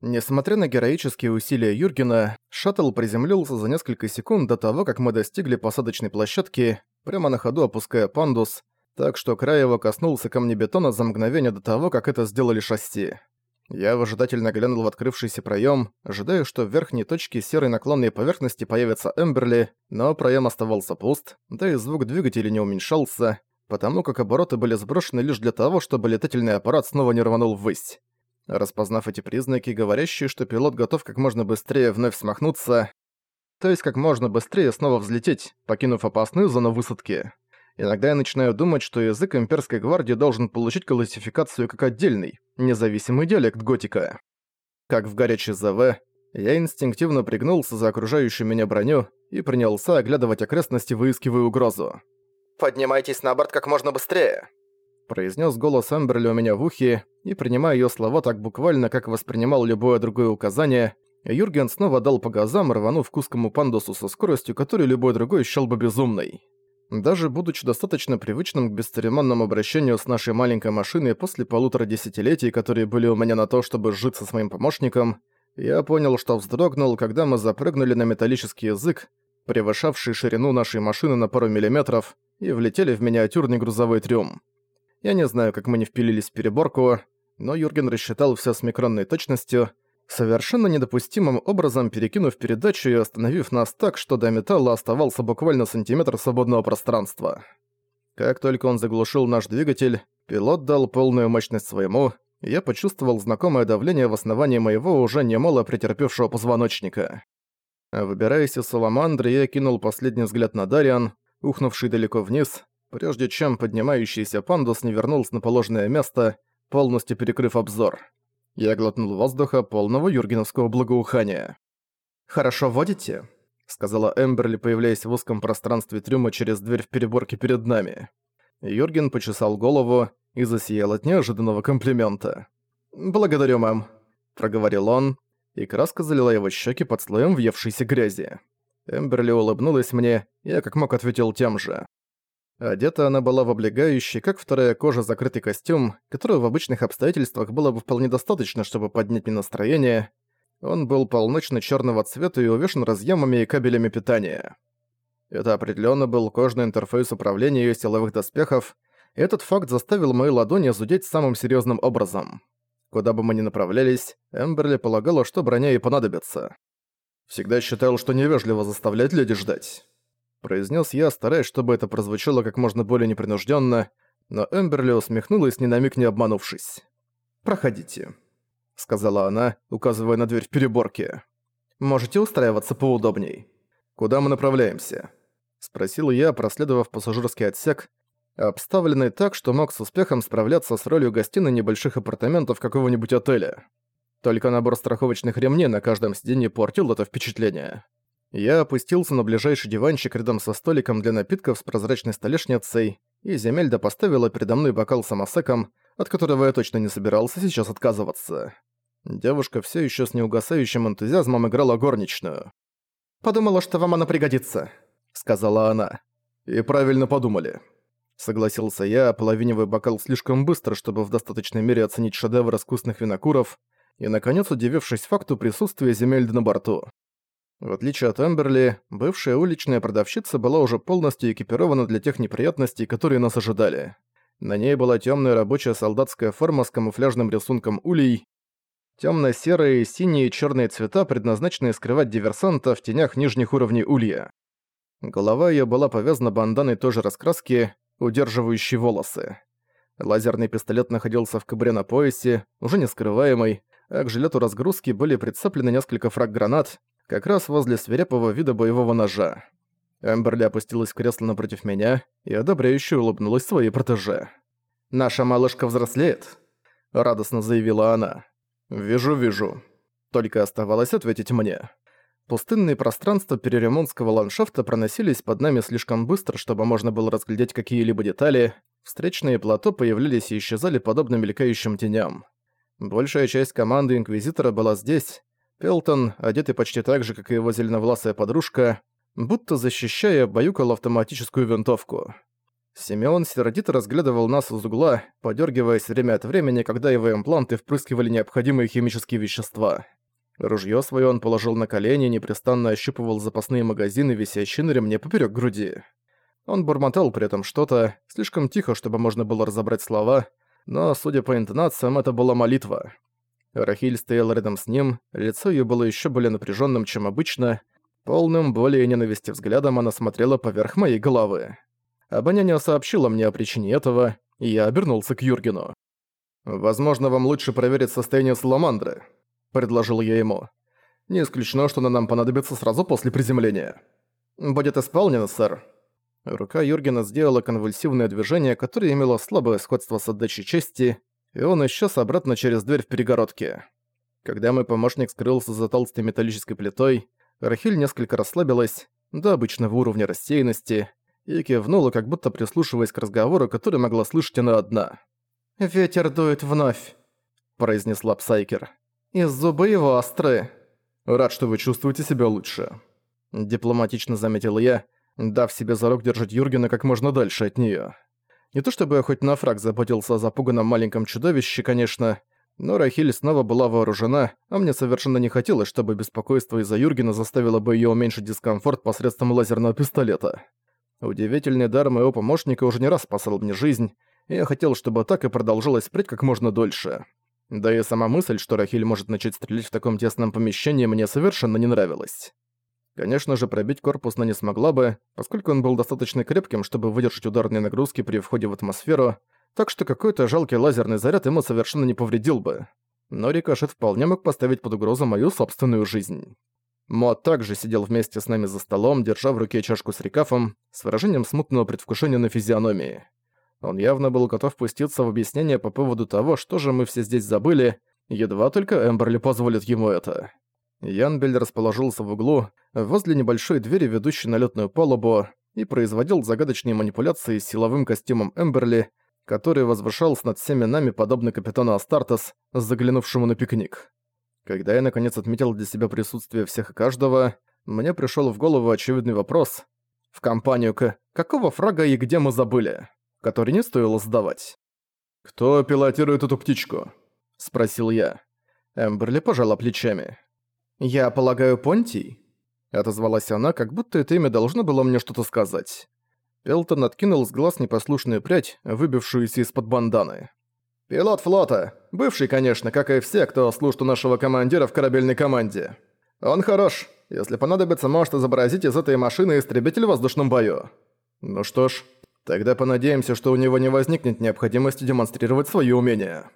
Несмотря на героические усилия Юргена, шаттл приземлился за несколько секунд до того, как мы достигли посадочной площадки, прямо на ходу опуская пандус, так что край его коснулся камнебетона за мгновение до того, как это сделали шасси. Я выжидательно глянул в открывшийся проем, ожидая, что в верхней точке серой наклонной поверхности появится Эмберли, но проем оставался пуст, да и звук двигателя не уменьшался, потому как обороты были сброшены лишь для того, чтобы летательный аппарат снова не рванул ввысь. Распознав эти признаки, говорящие, что пилот готов как можно быстрее вновь смахнуться, то есть как можно быстрее снова взлететь, покинув опасную зону высадки. Иногда я начинаю думать, что язык имперской гвардии должен получить классификацию как отдельный, независимый диалект готика. Как в горячей ЗВ, я инстинктивно пригнулся за окружающую меня броню и принялся оглядывать окрестности, выискивая угрозу. «Поднимайтесь на борт как можно быстрее!» Произнес голос Эмберли у меня в ухе, и, принимая ее слова так буквально, как воспринимал любое другое указание, Юрген снова дал по газам, рванув к узкому пандусу со скоростью, которую любой другой счёл бы безумной. Даже будучи достаточно привычным к бесцеремонному обращению с нашей маленькой машиной после полутора десятилетий, которые были у меня на то, чтобы сжиться с моим помощником, я понял, что вздрогнул, когда мы запрыгнули на металлический язык, превышавший ширину нашей машины на пару миллиметров, и влетели в миниатюрный грузовой трюм. Я не знаю, как мы не впилились в переборку, но Юрген рассчитал всё с микронной точностью, совершенно недопустимым образом перекинув передачу и остановив нас так, что до металла оставался буквально сантиметр свободного пространства. Как только он заглушил наш двигатель, пилот дал полную мощность своему, и я почувствовал знакомое давление в основании моего уже немало претерпевшего позвоночника. Выбираясь из саламандры, я кинул последний взгляд на Дариан, ухнувший далеко вниз, прежде чем поднимающийся пандус не вернулся на положенное место, полностью перекрыв обзор. Я глотнул воздуха, полного юргеновского благоухания. «Хорошо водите?» — сказала Эмберли, появляясь в узком пространстве трюма через дверь в переборке перед нами. Юрген почесал голову и засиял от неожиданного комплимента. «Благодарю, мэм», — проговорил он, и краска залила его щеки под слоем въевшейся грязи. Эмберли улыбнулась мне, я как мог ответил тем же. Одета она была в облегающий, как вторая кожа, закрытый костюм, которого в обычных обстоятельствах было бы вполне достаточно, чтобы поднять мне настроение. Он был полночно-черного цвета и увешан разъемами и кабелями питания. Это определенно был кожный интерфейс управления ее силовых доспехов, и этот факт заставил мои ладони зудеть самым серьезным образом. Куда бы мы ни направлялись, Эмберли полагала, что броня ей понадобится. Всегда считал, что невежливо заставлять леди ждать произнес я, стараясь, чтобы это прозвучало как можно более непринужденно, но Эмберли усмехнулась, ни на миг не обманувшись. «Проходите», — сказала она, указывая на дверь в переборке. «Можете устраиваться поудобней». «Куда мы направляемся?» — спросил я, проследовав пассажирский отсек, обставленный так, что мог с успехом справляться с ролью гостиной небольших апартаментов какого-нибудь отеля. Только набор страховочных ремней на каждом сиденье портил это впечатление. Я опустился на ближайший диванчик рядом со столиком для напитков с прозрачной столешницей, и Земельда поставила передо мной бокал с самосеком, от которого я точно не собирался сейчас отказываться. Девушка все еще с неугасающим энтузиазмом играла горничную. «Подумала, что вам она пригодится», — сказала она. «И правильно подумали». Согласился я, половинивый бокал слишком быстро, чтобы в достаточной мере оценить шедевр искусных винокуров, и, наконец, удивившись факту присутствия Земельды на борту. В отличие от Эмберли, бывшая уличная продавщица была уже полностью экипирована для тех неприятностей, которые нас ожидали. На ней была темная рабочая солдатская форма с камуфляжным рисунком улей, темно-серые, синие и черные цвета, предназначенные скрывать диверсанта в тенях нижних уровней улья. Голова ее была повязана банданой той же раскраски, удерживающей волосы. Лазерный пистолет находился в кобуре на поясе, уже не скрываемый, а к жилету разгрузки были прицеплены несколько фраг-гранат, как раз возле свирепого вида боевого ножа. Эмберли опустилась в кресло напротив меня и одобряюще улыбнулась своей протеже. «Наша малышка взрослеет», — радостно заявила она. «Вижу, вижу». Только оставалось ответить мне. Пустынные пространства переремонтского ландшафта проносились под нами слишком быстро, чтобы можно было разглядеть какие-либо детали. Встречные плато появлялись и исчезали подобно мелькающим теням. Большая часть команды Инквизитора была здесь, Пелтон, одетый почти так же, как и его зеленовласая подружка, будто защищая, баюкал автоматическую винтовку. Симеон сердито разглядывал нас из угла, подергиваясь время от времени, когда его импланты впрыскивали необходимые химические вещества. Ружье свое он положил на колени и непрестанно ощупывал запасные магазины, висящие на ремне поперек груди. Он бормотал при этом что-то, слишком тихо, чтобы можно было разобрать слова, но, судя по интонациям, это была молитва. Рахиль стоял рядом с ним, лицо ее было еще более напряженным, чем обычно. Полным боли и ненависти взглядом она смотрела поверх моей головы. Обоняние сообщило мне о причине этого, и я обернулся к Юргену. «Возможно, вам лучше проверить состояние Саламандры», — предложил я ему. «Не исключено, что она нам понадобится сразу после приземления». «Будет исполнено, сэр». Рука Юргена сделала конвульсивное движение, которое имело слабое сходство с отдачей чести, и он исчез обратно через дверь в перегородке. Когда мой помощник скрылся за толстой металлической плитой, Рахиль несколько расслабилась, до обычного уровня рассеянности, и кивнула, как будто прислушиваясь к разговору, который могла слышать она одна. «Ветер дует вновь», — произнесла Псайкер. «И зубы его остры». «Рад, что вы чувствуете себя лучше», — дипломатично заметил я, дав себе зарок держать Юргена как можно дальше от неё. Не то чтобы я хоть на фраг заботился о запуганном маленьком чудовище, конечно, но Рахиль снова была вооружена, а мне совершенно не хотелось, чтобы беспокойство из-за Юргена заставило бы её уменьшить дискомфорт посредством лазерного пистолета. Удивительный дар моего помощника уже не раз спасал мне жизнь, и я хотел, чтобы так и продолжилось впредь как можно дольше. Да и сама мысль, что Рахиль может начать стрелять в таком тесном помещении, мне совершенно не нравилась. Конечно же, пробить корпус она не смогла бы, поскольку он был достаточно крепким, чтобы выдержать ударные нагрузки при входе в атмосферу, так что какой-то жалкий лазерный заряд ему совершенно не повредил бы. Но рикошет вполне мог поставить под угрозу мою собственную жизнь. Мо также сидел вместе с нами за столом, держа в руке чашку с рекафом, с выражением смутного предвкушения на физиономии. Он явно был готов пуститься в объяснение по поводу того, что же мы все здесь забыли, едва только Эмберли позволит ему это. Янбель расположился в углу, возле небольшой двери, ведущей на лётную палубу, и производил загадочные манипуляции с силовым костюмом Эмберли, который возвышался над всеми нами подобно капитану Астартес, заглянувшему на пикник. Когда я наконец отметил для себя присутствие всех и каждого, мне пришёл в голову очевидный вопрос. В компанию к «Какого фрага и где мы забыли?» который не стоило задавать. «Кто пилотирует эту птичку?» — спросил я. Эмберли пожала плечами. «Я полагаю, Понтий?» Отозвалась она, как будто это имя должно было мне что-то сказать. Пелтон откинул с глаз непослушную прядь, выбившуюся из-под банданы. «Пилот флота. Бывший, конечно, как и все, кто служит у нашего командира в корабельной команде. Он хорош. Если понадобится, может изобразить из этой машины истребитель в воздушном бою. Ну что ж, тогда понадеемся, что у него не возникнет необходимости демонстрировать свои умения».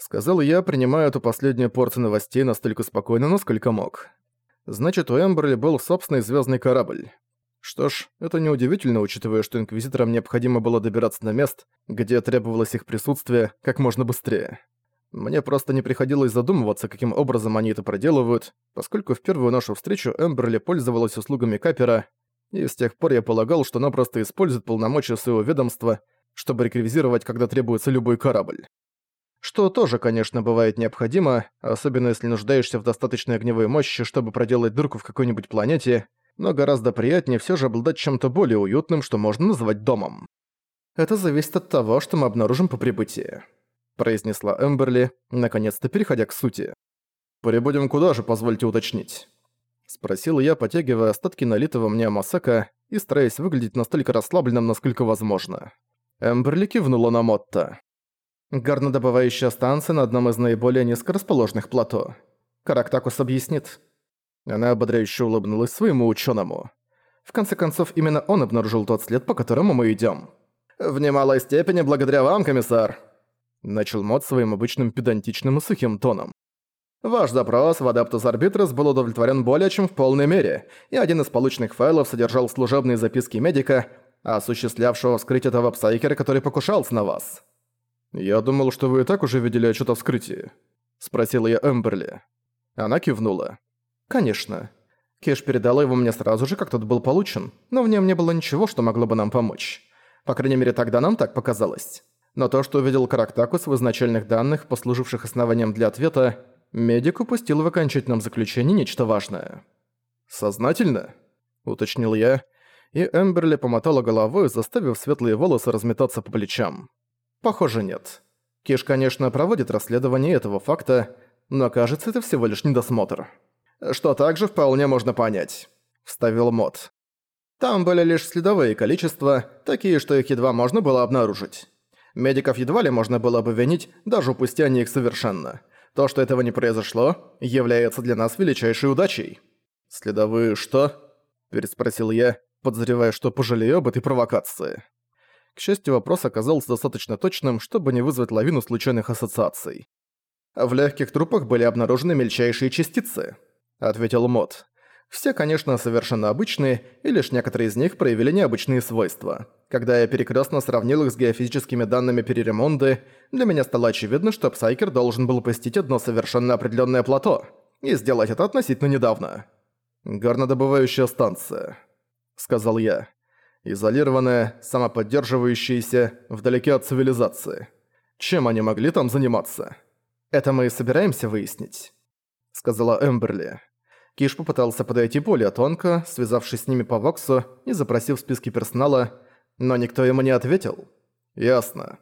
Сказал я, принимая эту последнюю порцию новостей настолько спокойно, насколько мог. Значит, у Эмберли был собственный звездный корабль. Что ж, это неудивительно, учитывая, что Инквизиторам необходимо было добираться на мест, где требовалось их присутствие, как можно быстрее. Мне просто не приходилось задумываться, каким образом они это проделывают, поскольку в первую нашу встречу Эмберли пользовалась услугами Капера, и с тех пор я полагал, что она просто использует полномочия своего ведомства, чтобы реквизировать, когда требуется любой корабль. Что тоже, конечно, бывает необходимо, особенно если нуждаешься в достаточной огневой мощи, чтобы проделать дырку в какой-нибудь планете, но гораздо приятнее все же обладать чем-то более уютным, что можно назвать домом. «Это зависит от того, что мы обнаружим по прибытии», — произнесла Эмберли, наконец-то переходя к сути. «Прибудем куда же, позвольте уточнить?» Спросил я, потягивая остатки налитого мне Амасака и стараясь выглядеть настолько расслабленным, насколько возможно. Эмберли кивнула на Мотта. Горнодобывающая станция на одном из наиболее низкорасположенных плато. Карактакус объяснит. Она ободряюще улыбнулась своему учёному. В конце концов, именно он обнаружил тот след, по которому мы идём. «В немалой степени благодаря вам, комиссар!» Начал Мод своим обычным педантичным и сухим тоном. Ваш запрос в Adeptus Arbitris был удовлетворен более чем в полной мере, и один из полученных файлов содержал служебные записки медика, осуществлявшего вскрытие того псайкера, который покушался на вас. «Я думал, что вы и так уже видели отчет о вскрытии», — спросила я Эмберли. Она кивнула. «Конечно. Кеш передала его мне сразу же, как тот был получен, но в нем не было ничего, что могло бы нам помочь. По крайней мере, тогда нам так показалось. Но то, что увидел Карактакус в изначальных данных, послуживших основанием для ответа, медик упустил в окончательном заключении нечто важное. «Сознательно?» — уточнил я, и Эмберли помотала головой, заставив светлые волосы разметаться по плечам. Похоже, нет. Киш, конечно, проводит расследование этого факта, но кажется, это всего лишь недосмотр. Что также вполне можно понять, вставил Мот. Там были лишь следовые количества, такие, что их едва можно было обнаружить. Медиков едва ли можно было бы винить, даже упустя они их совершенно. То, что этого не произошло, является для нас величайшей удачей. «Следовые что?» – переспросил я, подозревая, что пожалею об этой провокации. К счастью, вопрос оказался достаточно точным, чтобы не вызвать лавину случайных ассоциаций. «В легких трупах были обнаружены мельчайшие частицы», — ответил Мот. «Все, конечно, совершенно обычные, и лишь некоторые из них проявили необычные свойства. Когда я перекрестно сравнил их с геофизическими данными Переремонды, для меня стало очевидно, что Псайкер должен был посетить одно совершенно определенное плато, и сделать это относительно недавно. «Горнодобывающая станция», — сказал я изолированная, самоподдерживающаяся, вдалеке от цивилизации. Чем они могли там заниматься? Это мы и собираемся выяснить», — сказала Эмберли. Киш попытался подойти более тонко, связавшись с ними по Воксу и запросив списки персонала, но никто ему не ответил. «Ясно».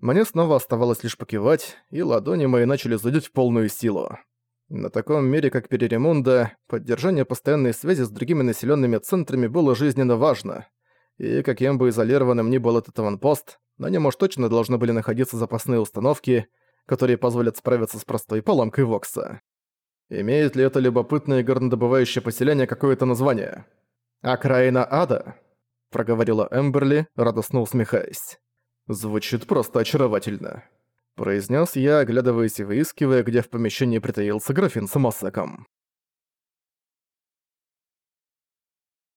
Мне снова оставалось лишь покивать, и ладони мои начали зудеть в полную силу. На таком мире, как Переремунда, поддержание постоянной связи с другими населенными центрами было жизненно важно — и каким бы изолированным ни был этот аванпост, на нем уж точно должны были находиться запасные установки, которые позволят справиться с простой поломкой Вокса. Имеет ли это любопытное горнодобывающее поселение какое-то название? «Окраина ада», — проговорила Эмберли, радостно усмехаясь. «Звучит просто очаровательно», — произнес я, оглядываясь и выискивая, где в помещении притаился графин с Амасаком.